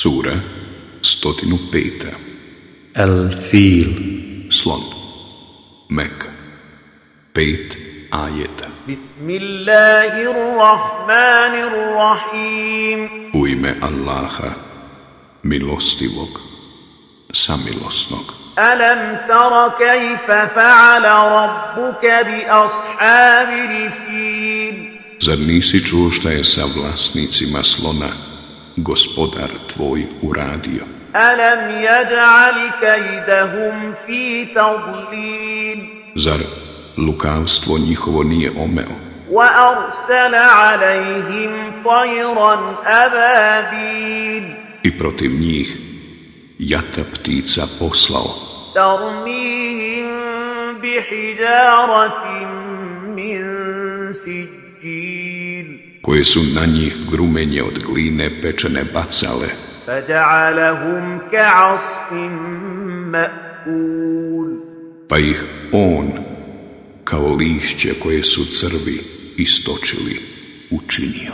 Sura 105. الفيل Slon. Mek. Pet ajeta. بسم الله الرحمن الرحيم U ime Allaha, milostivog, samilosnog. ألم تر كيف فعل ربك بأصحاب الفيل Zar nisi čuo šta je sa vlasnicima slona gospodar tvoj uradio. Alam yaj'al kaydahum fi tadlil. Zar lukavstvo njihovo nije omeo? Wa arsala 'alayhim tayran ababil. I protiv njih jata ptica poslao. Tarmihim bihijaratim min sijil. koje su na njih grumenje od gline pečene bacale, فجعلهم كعصف مأكول pa ih on, kao lišće koje su crvi istočili, učinio.